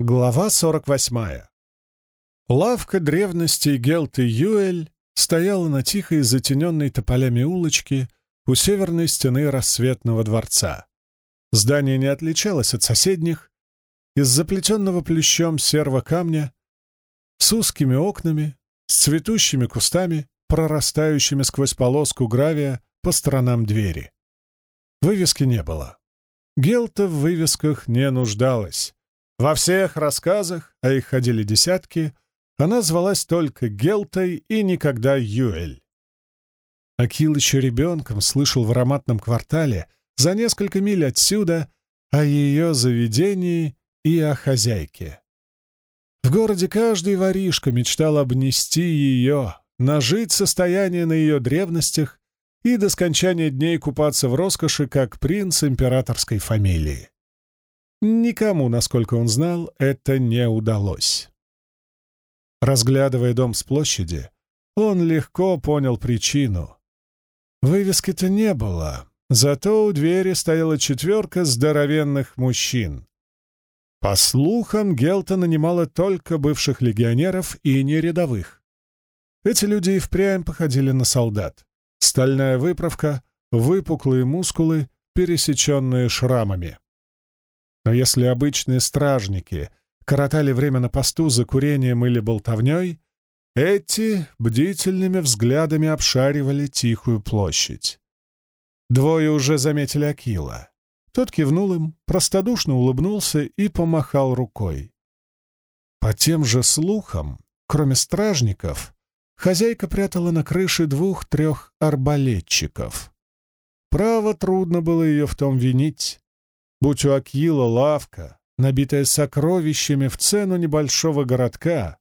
Глава 48. Лавка древности Гелты Юэль стояла на тихой, затененной тополями улочке у северной стены рассветного дворца. Здание не отличалось от соседних, из заплетенного плющом серого камня, с узкими окнами, с цветущими кустами, прорастающими сквозь полоску гравия по сторонам двери. Вывески не было. Гелта в вывесках не нуждалась. Во всех рассказах, а их ходили десятки, она звалась только Гелтой и никогда Юэль. Акил еще ребенком слышал в ароматном квартале за несколько миль отсюда о ее заведении и о хозяйке. В городе каждый воришка мечтал обнести ее, нажить состояние на ее древностях и до скончания дней купаться в роскоши, как принц императорской фамилии. Никому, насколько он знал, это не удалось. Разглядывая дом с площади, он легко понял причину. Вывески-то не было, зато у двери стояла четверка здоровенных мужчин. По слухам, Гелта нанимала только бывших легионеров и не рядовых. Эти люди и впрямь походили на солдат. Стальная выправка, выпуклые мускулы, пересеченные шрамами. Но если обычные стражники коротали время на посту за курением или болтовней, эти бдительными взглядами обшаривали тихую площадь. Двое уже заметили Акила. Тот кивнул им, простодушно улыбнулся и помахал рукой. По тем же слухам, кроме стражников, хозяйка прятала на крыше двух-трех арбалетчиков. Право, трудно было ее в том винить. Будь у Акила лавка, набитая сокровищами в цену небольшого городка,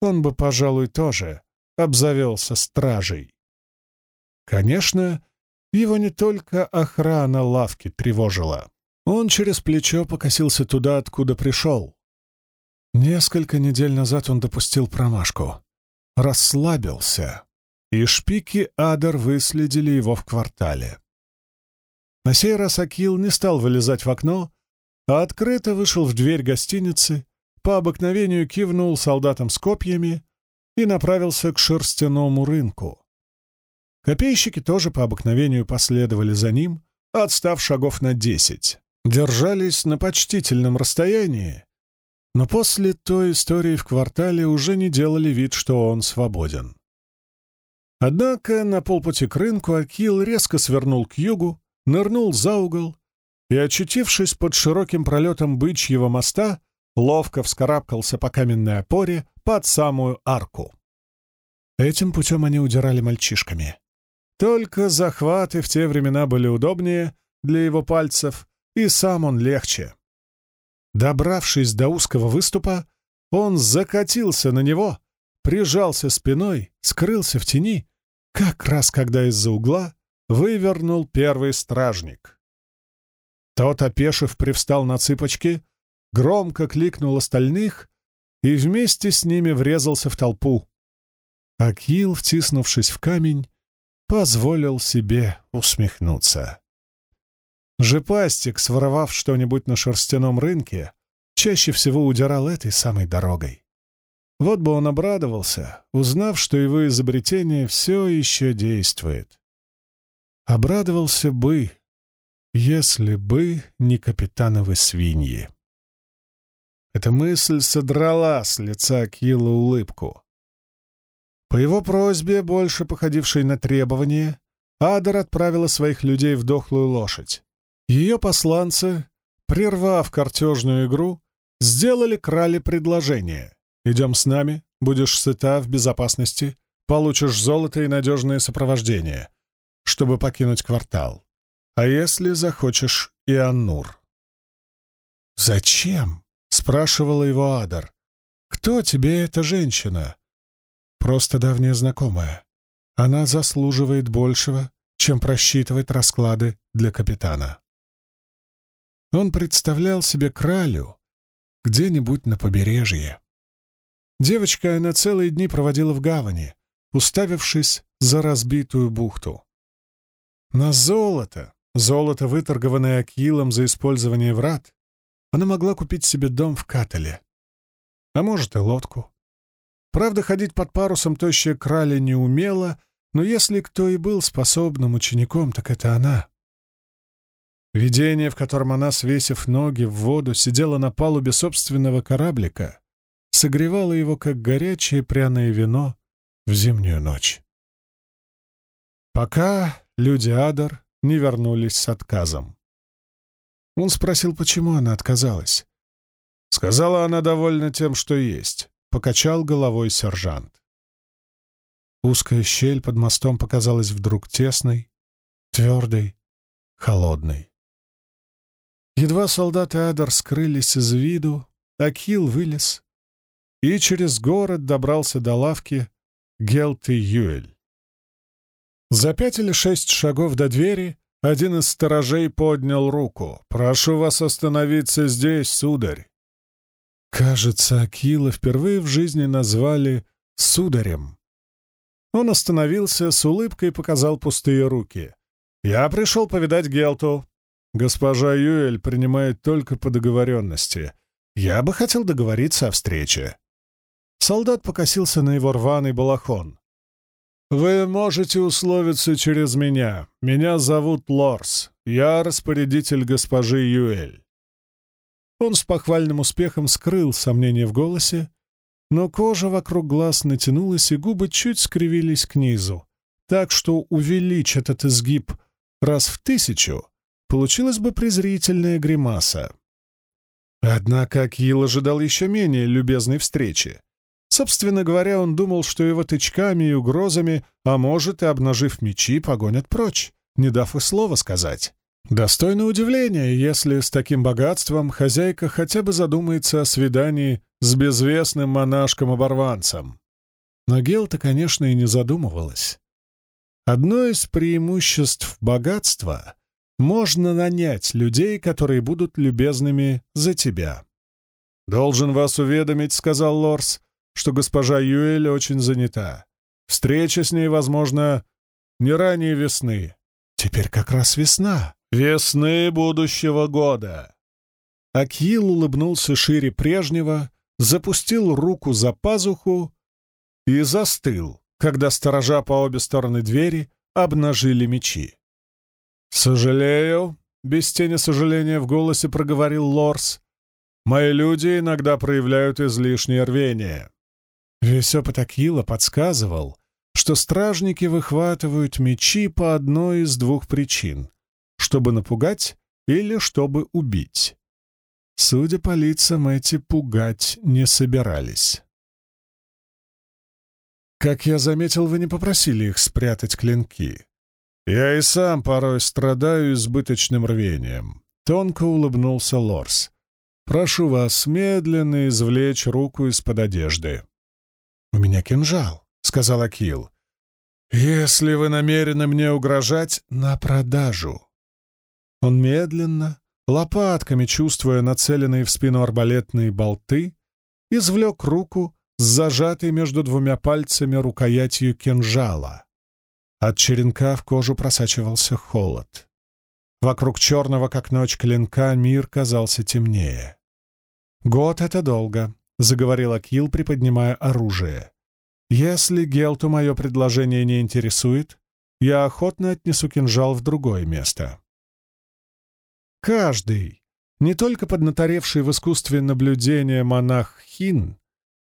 он бы, пожалуй, тоже обзавелся стражей. Конечно, его не только охрана лавки тревожила. Он через плечо покосился туда, откуда пришел. Несколько недель назад он допустил промашку. Расслабился, и шпики Адар выследили его в квартале. На сей раз Акил не стал вылезать в окно, а открыто вышел в дверь гостиницы, по обыкновению кивнул солдатам с копьями и направился к шерстяному рынку. Копейщики тоже по обыкновению последовали за ним, отстав шагов на десять. Держались на почтительном расстоянии, но после той истории в квартале уже не делали вид, что он свободен. Однако на полпути к рынку Акил резко свернул к югу, нырнул за угол и, очутившись под широким пролетом бычьего моста, ловко вскарабкался по каменной опоре под самую арку. Этим путем они удирали мальчишками. Только захваты в те времена были удобнее для его пальцев, и сам он легче. Добравшись до узкого выступа, он закатился на него, прижался спиной, скрылся в тени, как раз когда из-за угла вывернул первый стражник. Тот, опешив, привстал на цыпочки, громко кликнул остальных и вместе с ними врезался в толпу. Акил, втиснувшись в камень, позволил себе усмехнуться. Жепастик, своровав что-нибудь на шерстяном рынке, чаще всего удирал этой самой дорогой. Вот бы он обрадовался, узнав, что его изобретение все еще действует. Обрадовался бы, если бы не капитановы свиньи. Эта мысль содрала с лица Килла улыбку. По его просьбе, больше походившей на требование, Адер отправила своих людей в дохлую лошадь. Ее посланцы, прервав картежную игру, сделали крале предложение. «Идем с нами, будешь сыта, в безопасности, получишь золото и надежное сопровождение чтобы покинуть квартал. А если захочешь и Аннур?» «Зачем?» — спрашивала его Адар. «Кто тебе эта женщина?» «Просто давняя знакомая. Она заслуживает большего, чем просчитывать расклады для капитана». Он представлял себе кралю где-нибудь на побережье. Девочка на целые дни проводила в гавани, уставившись за разбитую бухту. На золото, золото, выторгованное Акилом за использование врат, она могла купить себе дом в Катале, а может и лодку. Правда, ходить под парусом тощая краля не умела, но если кто и был способным учеником, так это она. Видение, в котором она, свесив ноги в воду, сидела на палубе собственного кораблика, согревало его, как горячее пряное вино в зимнюю ночь. Пока люди Адар не вернулись с отказом. Он спросил, почему она отказалась. Сказала она довольна тем, что есть. Покачал головой сержант. Узкая щель под мостом показалась вдруг тесной, твердой, холодной. Едва солдаты Адар скрылись из виду, Акил вылез и через город добрался до лавки Гелты Юэль. За пять или шесть шагов до двери один из сторожей поднял руку. «Прошу вас остановиться здесь, сударь». Кажется, Акила впервые в жизни назвали «сударем». Он остановился, с улыбкой показал пустые руки. «Я пришел повидать Гелту. Госпожа Юэль принимает только по договоренности. Я бы хотел договориться о встрече». Солдат покосился на его рваный балахон. «Вы можете условиться через меня. Меня зовут Лорс. Я распорядитель госпожи Юэль». Он с похвальным успехом скрыл сомнение в голосе, но кожа вокруг глаз натянулась, и губы чуть скривились к низу, так что увеличь этот изгиб раз в тысячу, получилась бы презрительная гримаса. Однако Кил ожидал еще менее любезной встречи. Собственно говоря, он думал, что его тычками и угрозами, а может и обнажив мечи, погонят прочь, не дав и слова сказать. Достойно удивления, если с таким богатством хозяйка хотя бы задумается о свидании с безвестным монашком-оборванцем. Но Гелта, конечно, и не задумывалась. Одно из преимуществ богатства — можно нанять людей, которые будут любезными за тебя. «Должен вас уведомить», — сказал Лорс, что госпожа Юэль очень занята. Встреча с ней, возможно, не ранее весны. Теперь как раз весна. Весны будущего года. Акил улыбнулся шире прежнего, запустил руку за пазуху и застыл, когда сторожа по обе стороны двери обнажили мечи. «Сожалею», — без тени сожаления в голосе проговорил Лорс, «мои люди иногда проявляют излишнее рвение. Весь опыт Акила подсказывал, что стражники выхватывают мечи по одной из двух причин — чтобы напугать или чтобы убить. Судя по лицам, эти пугать не собирались. «Как я заметил, вы не попросили их спрятать клинки. Я и сам порой страдаю избыточным рвением», — тонко улыбнулся Лорс. «Прошу вас медленно извлечь руку из-под одежды». «У меня кинжал», — сказал Акил. «Если вы намерены мне угрожать, на продажу». Он медленно, лопатками чувствуя нацеленные в спину арбалетные болты, извлек руку с зажатой между двумя пальцами рукоятью кинжала. От черенка в кожу просачивался холод. Вокруг черного, как ночь, клинка мир казался темнее. «Год — это долго», — заговорил Акил, приподнимая оружие. «Если Гелту мое предложение не интересует, я охотно отнесу кинжал в другое место». Каждый, не только поднаторевший в искусстве наблюдения монах Хин,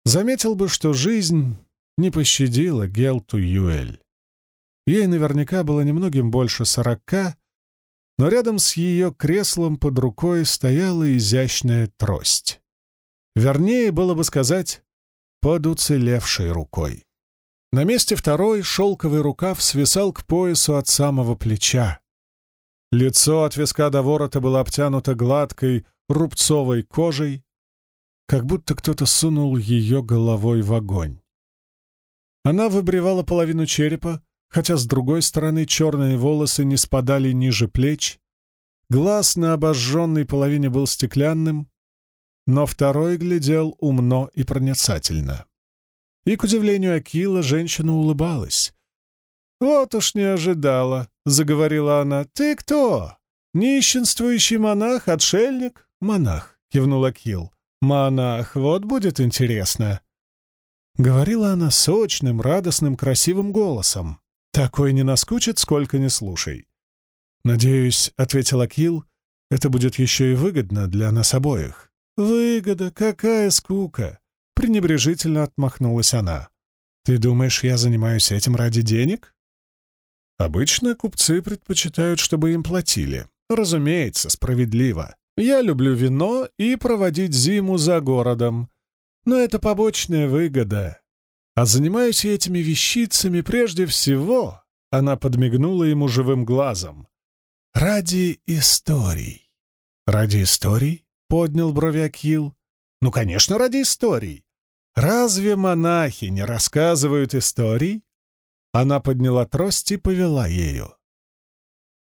заметил бы, что жизнь не пощадила Гелту Юэль. Ей наверняка было немногим больше сорока, но рядом с ее креслом под рукой стояла изящная трость. Вернее, было бы сказать, под уцелевшей рукой. На месте второй шелковый рукав свисал к поясу от самого плеча. Лицо от виска до ворота было обтянуто гладкой рубцовой кожей, как будто кто-то сунул ее головой в огонь. Она выбривала половину черепа, хотя с другой стороны черные волосы не спадали ниже плеч, глаз на обожженной половине был стеклянным, но второй глядел умно и проницательно. И, к удивлению Акила, женщина улыбалась. «Вот уж не ожидала», — заговорила она. «Ты кто? Нищенствующий монах, отшельник?» «Монах», — кивнул Акил. «Монах, вот будет интересно!» Говорила она сочным, радостным, красивым голосом. Такой не наскучит, сколько не слушай. «Надеюсь», — ответил Акил, — «это будет еще и выгодно для нас обоих». «Выгода? Какая скука!» — пренебрежительно отмахнулась она. «Ты думаешь, я занимаюсь этим ради денег?» «Обычно купцы предпочитают, чтобы им платили. Разумеется, справедливо. Я люблю вино и проводить зиму за городом. Но это побочная выгода. А занимаюсь я этими вещицами прежде всего, она подмигнула ему живым глазом. Ради историй. Ради историй? Поднял брови Акил. Ну, конечно, ради историй. Разве монахи не рассказывают историй? Она подняла трость и повела ею.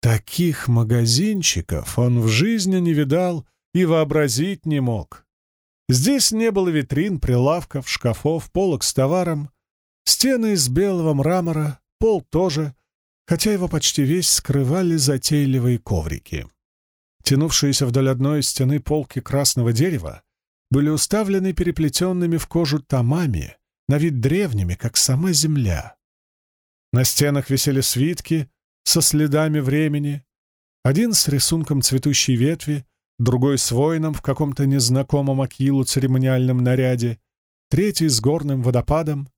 Таких магазинчиков он в жизни не видал и вообразить не мог. Здесь не было витрин, прилавков, шкафов, полок с товаром. Стены из белого мрамора, пол тоже, хотя его почти весь скрывали затейливые коврики. Тянувшиеся вдоль одной из стены полки красного дерева были уставлены переплетенными в кожу томами, на вид древними, как сама земля. На стенах висели свитки, со следами времени, один с рисунком цветущей ветви, другой с воином в каком-то незнакомом акилу церемониальном наряде, третий с горным водопадом.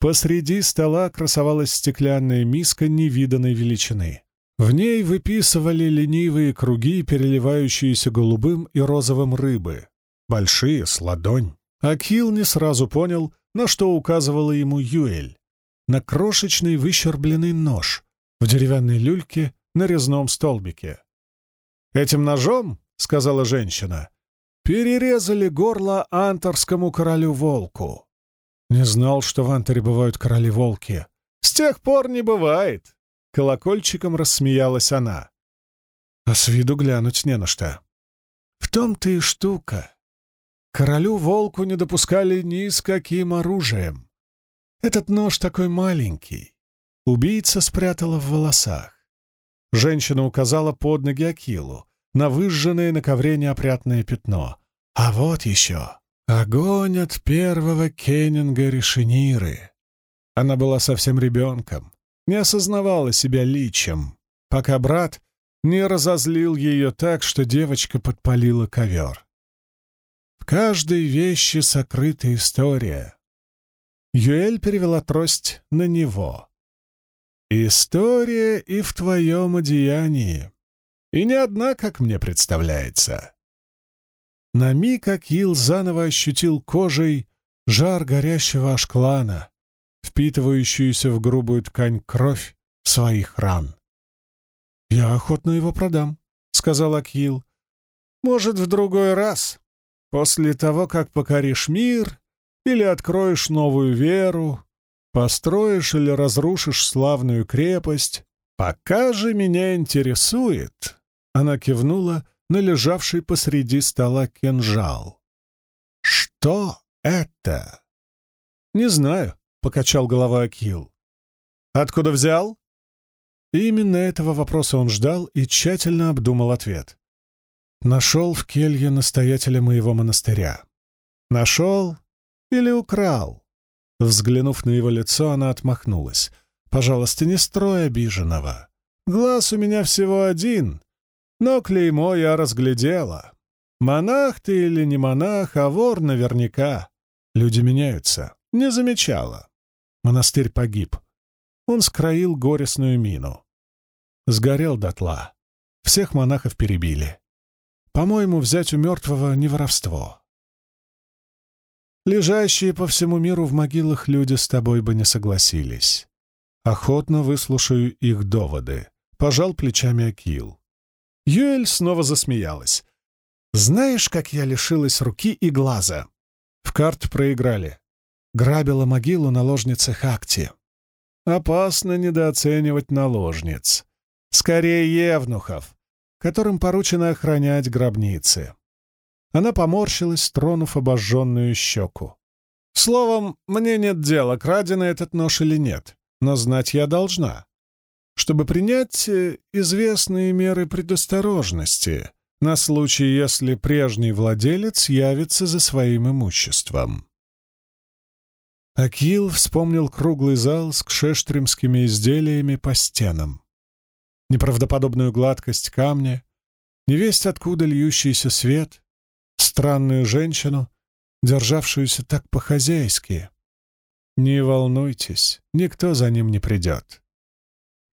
Посреди стола красовалась стеклянная миска невиданной величины. В ней выписывали ленивые круги, переливающиеся голубым и розовым рыбы, большие, с ладонь. Акил не сразу понял, на что указывала ему Юэль. На крошечный выщербленный нож, в деревянной люльке на резном столбике. «Этим ножом, — сказала женщина, — перерезали горло анторскому королю-волку. Не знал, что в Антере бывают короли-волки. С тех пор не бывает!» Колокольчиком рассмеялась она. А с виду глянуть не на что. В том-то и штука. Королю-волку не допускали ни с каким оружием. Этот нож такой маленький, Убийца спрятала в волосах. Женщина указала под ноги Акилу на выжженное на ковре неопрятное пятно. А вот еще огонь от первого Кеннинга Решениры. Она была совсем ребенком, не осознавала себя личем, пока брат не разозлил ее так, что девочка подпалила ковер. В каждой вещи сокрыта история. Юэль перевела трость на него. История и в твоем одеянии. И не одна, как мне представляется. На миг Акил заново ощутил кожей жар горящего ашклана, впитывающуюся в грубую ткань кровь своих ран. «Я охотно его продам», — сказал Акил. «Может, в другой раз, после того, как покоришь мир или откроешь новую веру, Построишь или разрушишь славную крепость? Пока же меня интересует...» Она кивнула на лежавший посреди стола кинжал. «Что это?» «Не знаю», — покачал головой Акил. «Откуда взял?» именно этого вопроса он ждал и тщательно обдумал ответ. «Нашел в келье настоятеля моего монастыря. Нашел или украл?» Взглянув на его лицо, она отмахнулась. «Пожалуйста, не строй обиженного. Глаз у меня всего один, но клеймо я разглядела. Монах ты или не монах, а вор наверняка. Люди меняются. Не замечала. Монастырь погиб. Он скроил горестную мину. Сгорел дотла. Всех монахов перебили. По-моему, взять у мертвого не воровство. Лежащие по всему миру в могилах люди с тобой бы не согласились. Охотно выслушаю их доводы. Пожал плечами Акил. Юэль снова засмеялась. «Знаешь, как я лишилась руки и глаза?» В карт проиграли. Грабила могилу наложницы Хакти. Опасно недооценивать наложниц. Скорее евнухов, которым поручено охранять гробницы. Она поморщилась, тронув обожженную щеку. «Словом, мне нет дела, краденый этот нож или нет, но знать я должна. Чтобы принять э, известные меры предосторожности, на случай, если прежний владелец явится за своим имуществом. Акил вспомнил круглый зал с кшештримскими изделиями по стенам. Неправдоподобную гладкость камня, невесть откуда льющийся свет, странную женщину, державшуюся так по-хозяйски. «Не волнуйтесь, никто за ним не придет».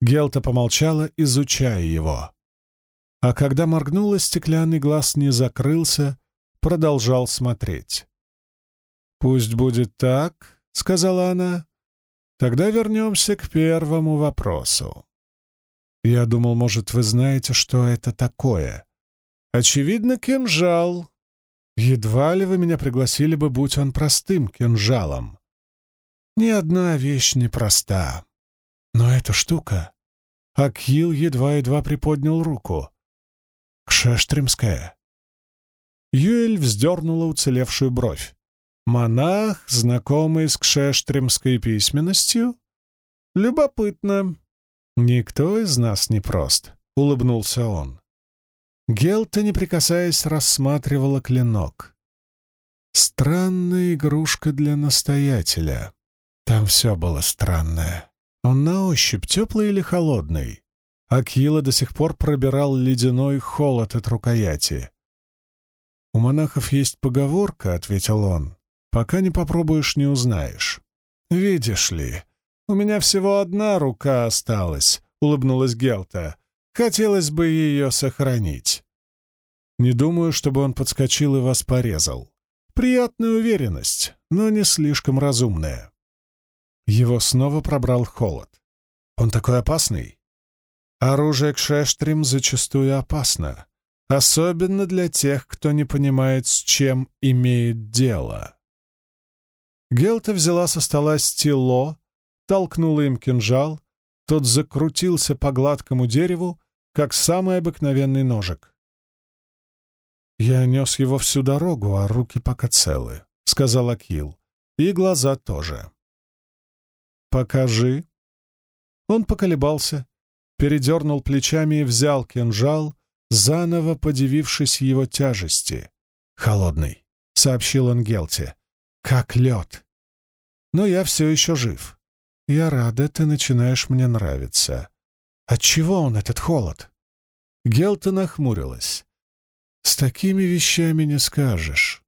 Гелта помолчала, изучая его. А когда моргнула, стеклянный глаз не закрылся, продолжал смотреть. «Пусть будет так», — сказала она. «Тогда вернемся к первому вопросу. Я думал, может, вы знаете, что это такое. Очевидно, кинжал. Едва ли вы меня пригласили бы, будь он простым кинжалом. Ни одна вещь не проста. Но эта штука... Акил едва-едва приподнял руку. Кшештримская. Юэль вздернула уцелевшую бровь. Монах, знакомый с кшештримской письменностью? Любопытно. Никто из нас не прост, — улыбнулся он. Гелта, не прикасаясь, рассматривала клинок. Странная игрушка для настоятеля. Там все было странное. Он на ощупь теплый или холодный? Акила до сих пор пробирал ледяной холод от рукояти. «У монахов есть поговорка», — ответил он. Пока не попробуешь, не узнаешь. Видишь ли, у меня всего одна рука осталась, улыбнулась Гелта. Хотелось бы ее сохранить. Не думаю, чтобы он подскочил и вас порезал. Приятная уверенность, но не слишком разумная. Его снова пробрал холод. Он такой опасный. Оружие к шештрим зачастую опасно, особенно для тех, кто не понимает, с чем имеет дело. Гелта взяла со стола стело, толкнула им кинжал, тот закрутился по гладкому дереву, как самый обыкновенный ножик. «Я нес его всю дорогу, а руки пока целы», — сказал Акил. «И глаза тоже». «Покажи». Он поколебался, передернул плечами и взял кинжал, заново подивившись его тяжести. «Холодный», — сообщил он Гелте как лед. Но я все еще жив. Я рада, ты начинаешь мне нравиться. Отчего он, этот холод? Гелта нахмурилась. С такими вещами не скажешь.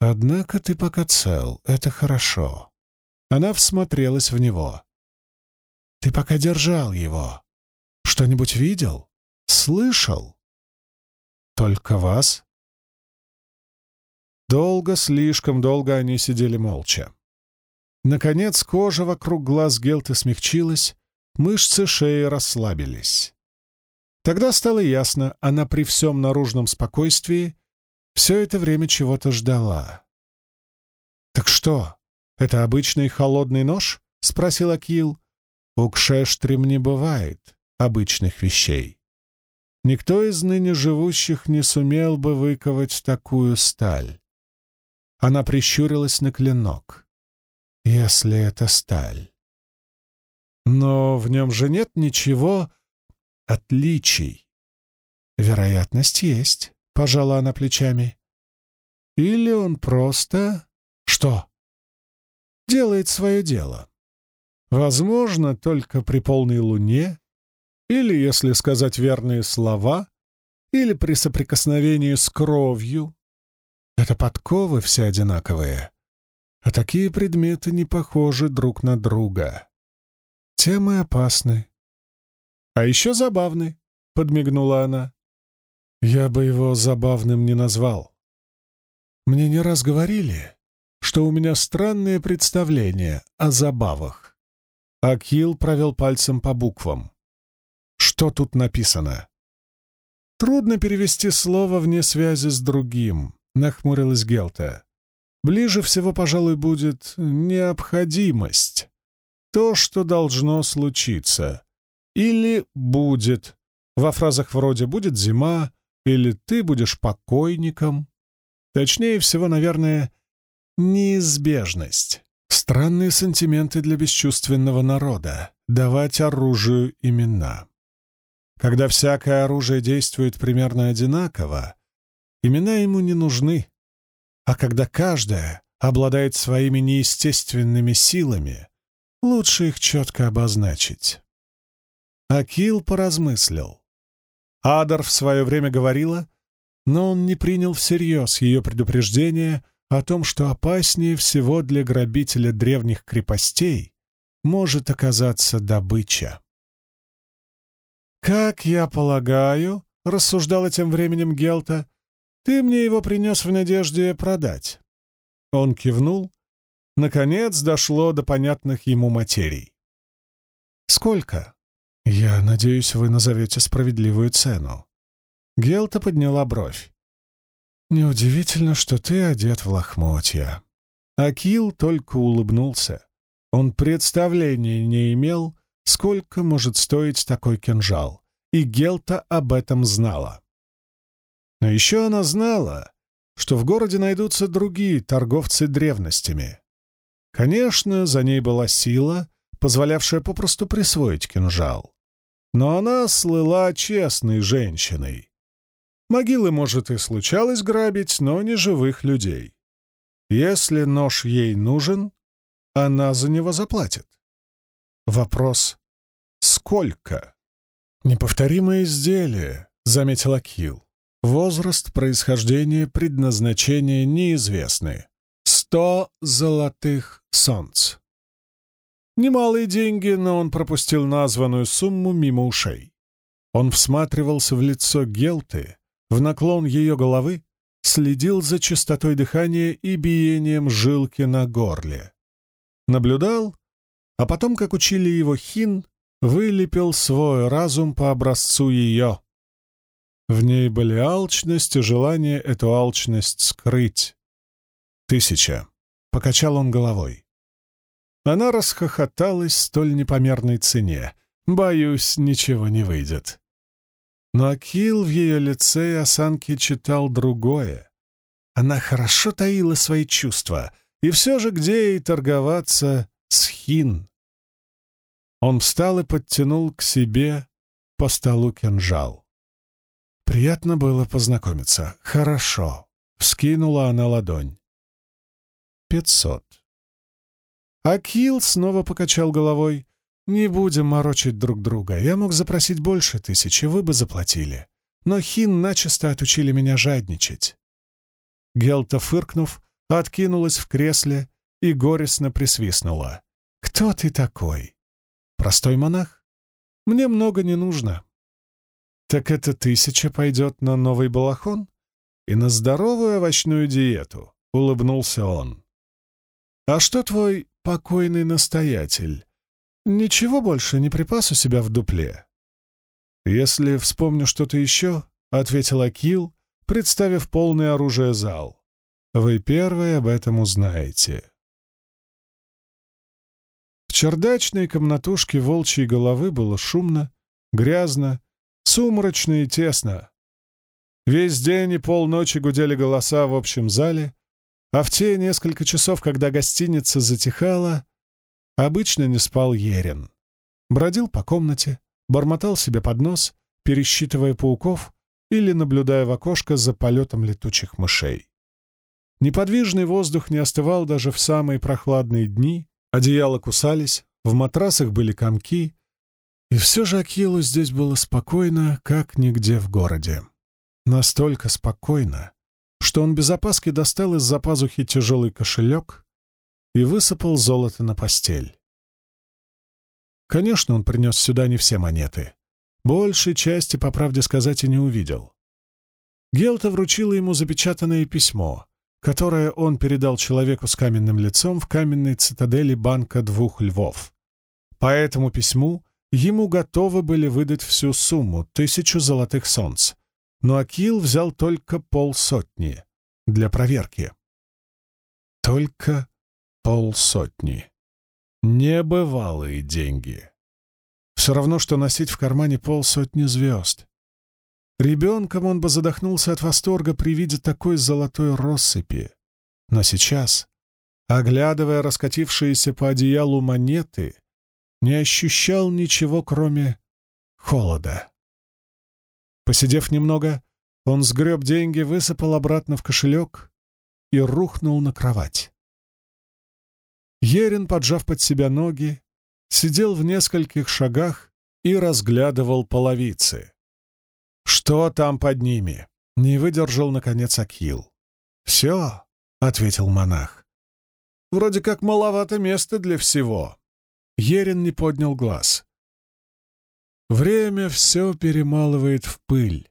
Однако ты пока цел, это хорошо. Она всмотрелась в него. Ты пока держал его. Что-нибудь видел? Слышал? Только вас? Долго, слишком долго они сидели молча. Наконец кожа вокруг глаз Гелты смягчилась, мышцы шеи расслабились. Тогда стало ясно, она при всем наружном спокойствии все это время чего-то ждала. «Так что, это обычный холодный нож?» — спросил Акил. «У Кшештрим не бывает обычных вещей. Никто из ныне живущих не сумел бы выковать такую сталь. Она прищурилась на клинок. «Если это сталь». «Но в нем же нет ничего отличий». «Вероятность есть», — пожала она плечами. «Или он просто...» «Что?» «Делает свое дело. Возможно, только при полной луне, или, если сказать верные слова, или при соприкосновении с кровью, это подковы все одинаковые, а такие предметы не похожи друг на друга. Темы опасны. А еще забавны, — подмигнула она. Я бы его забавным не назвал. Мне не раз говорили, что у меня странное представление о забавах. Акил провел пальцем по буквам. Что тут написано? Трудно перевести слово вне связи с другим. — нахмурилась Гелта. «Ближе всего, пожалуй, будет необходимость. То, что должно случиться. Или будет. Во фразах вроде «будет зима» или «ты будешь покойником». Точнее всего, наверное, неизбежность. Странные сантименты для бесчувственного народа — давать оружию имена. Когда всякое оружие действует примерно одинаково, имена ему не нужны. А когда каждое обладает своими неестественными силами, лучше их четко обозначить. Акил поразмыслил. Адар в свое время говорила, но он не принял всерьез ее предупреждение о том, что опаснее всего для грабителя древних крепостей может оказаться добыча. «Как я полагаю», — рассуждала тем временем Гелта, — «ты мне его принес в надежде продать». Он кивнул. Наконец дошло до понятных ему материй. «Сколько?» «Я надеюсь, вы назовете справедливую цену». Гелта подняла бровь. «Неудивительно, что ты одет в лохмотья». Акил только улыбнулся. Он представления не имел, сколько может стоить такой кинжал, и Гелта об этом знала. Но еще она знала, что в городе найдутся другие торговцы древностями. Конечно, за ней была сила, позволявшая попросту присвоить кинжал. Но она слыла честной женщиной, Могилы, может, и случалось грабить, но не живых людей. Если нож ей нужен, она за него заплатит. Вопрос — сколько? Неповторимое изделие, — заметил Акил. Возраст, происхождение, предназначение неизвестны. Сто золотых солнц. Немалые деньги, но он пропустил названную сумму мимо ушей. Он всматривался в лицо Гелты, в наклон ее головы, следил за частотой дыхания и биением жилки на горле. Наблюдал, а потом, как учили его хин, вылепил свой разум по образцу ее. В ней были алчность и желание эту алчность скрыть. «Тысяча», — покачал он головой. Она расхохоталась столь непомерной цене. «Боюсь, ничего не выйдет». Но Акил в ее лице и осанке читал другое. Она хорошо таила свои чувства, и все же где ей торговаться с хин? Он встал и подтянул к себе по столу кинжал. Приятно было познакомиться. Хорошо. Вскинула она ладонь. Пятьсот. Акил снова покачал головой. «Не будем морочить друг друга. Я мог запросить больше тысячи, вы бы заплатили. Но Хин начисто отучили меня жадничать». Гелта, фыркнув, откинулась в кресле и горестно присвистнула. «Кто ты такой? Простой монах? Мне много не нужно». «Так эта тысяча пойдет на новый балахон и на здоровую овощную диету», — улыбнулся он. «А что твой покойный настоятель?» Ничего больше не припас у себя в дупле. Если вспомню что-то еще, — ответил Акил, представив полный оружие зал. Вы первые об этом узнаете. В чердачной комнатушке волчьей головы было шумно, грязно, сумрачно и тесно. Весь день и полночи гудели голоса в общем зале, а в те несколько часов, когда гостиница затихала, Обычно не спал Ерин. Бродил по комнате, бормотал себе под нос, пересчитывая пауков или наблюдая в окошко за полетом летучих мышей. Неподвижный воздух не остывал даже в самые прохладные дни, одеяла кусались, в матрасах были комки, и все же Акилу здесь было спокойно, как нигде в городе. Настолько спокойно, что он без опаски достал из-за пазухи тяжелый кошелек и высыпал золото на постель. Конечно, он принес сюда не все монеты. Большей части, по правде сказать, и не увидел. Гелта вручила ему запечатанное письмо, которое он передал человеку с каменным лицом в каменной цитадели банка двух львов. По этому письму ему готовы были выдать всю сумму — тысячу золотых солнц, но Акил взял только полсотни для проверки. Только Полсотни. Небывалые деньги. Все равно, что носить в кармане полсотни звезд. Ребенком он бы задохнулся от восторга при виде такой золотой россыпи. Но сейчас, оглядывая раскатившиеся по одеялу монеты, не ощущал ничего, кроме холода. Посидев немного, он сгреб деньги, высыпал обратно в кошелек и рухнул на кровать. Ерин, поджав под себя ноги, сидел в нескольких шагах и разглядывал половицы. Что там под ними? Не выдержал, наконец, Акил. «Все», — ответил монах. «Вроде как маловато места для всего». Ерин не поднял глаз. Время все перемалывает в пыль.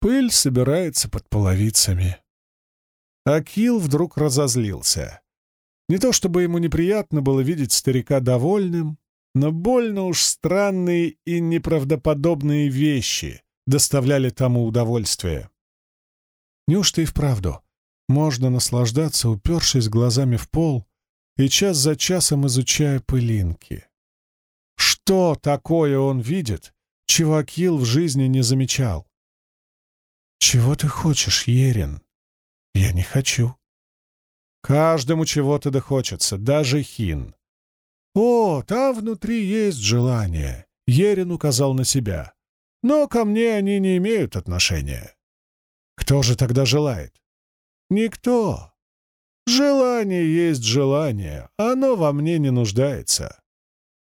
Пыль собирается под половицами. Акил вдруг разозлился. Не то чтобы ему неприятно было видеть старика довольным, но больно уж странные и неправдоподобные вещи доставляли тому удовольствие. Неужто и вправду можно наслаждаться, упершись глазами в пол и час за часом изучая пылинки? Что такое он видит, чего Акил в жизни не замечал? «Чего ты хочешь, Ерин?» «Я не хочу». Каждому чего-то да хочется, даже хин. «О, там внутри есть желание», — Ерин указал на себя. «Но ко мне они не имеют отношения». «Кто же тогда желает?» «Никто. Желание есть желание, оно во мне не нуждается».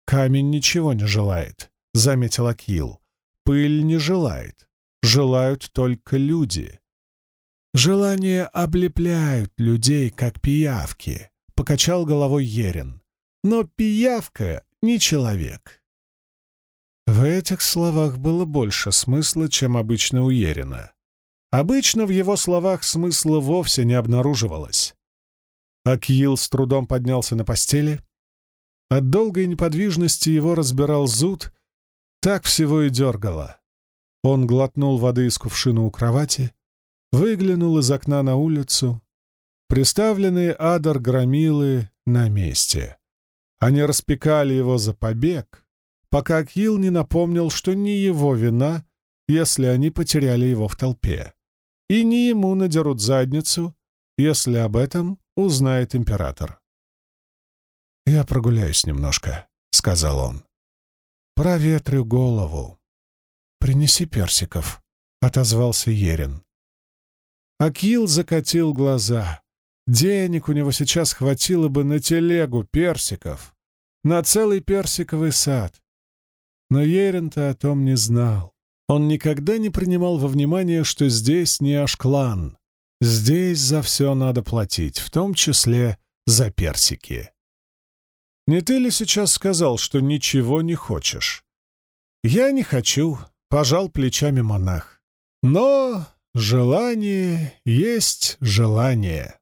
«Камень ничего не желает», — заметил Акил. «Пыль не желает. Желают только люди. Желания облепляют людей, как пиявки», — покачал головой Ерин. «Но пиявка не человек». В этих словах было больше смысла, чем обычно у Ерина. Обычно в его словах смысла вовсе не обнаруживалось. Акил с трудом поднялся на постели. От долгой неподвижности его разбирал зуд, так всего и дергало. Он глотнул воды из кувшина у кровати, выглянул из окна на улицу. Приставленные адар громилы на месте. Они распекали его за побег, пока Килл не напомнил, что не его вина, если они потеряли его в толпе. И не ему надерут задницу, если об этом узнает император. «Я прогуляюсь немножко», — сказал он. «Проветрю голову». «Принеси персиков», — отозвался Ерин. Акил закатил глаза. Денег у него сейчас хватило бы на телегу персиков, на целый персиковый сад. Но Ерин-то о том не знал. Он никогда не принимал во внимание, что здесь не Ашклан. Здесь за все надо платить, в том числе за персики. Не ты ли сейчас сказал, что ничего не хочешь? Я не хочу, пожал плечами монах. Но Желание есть желание.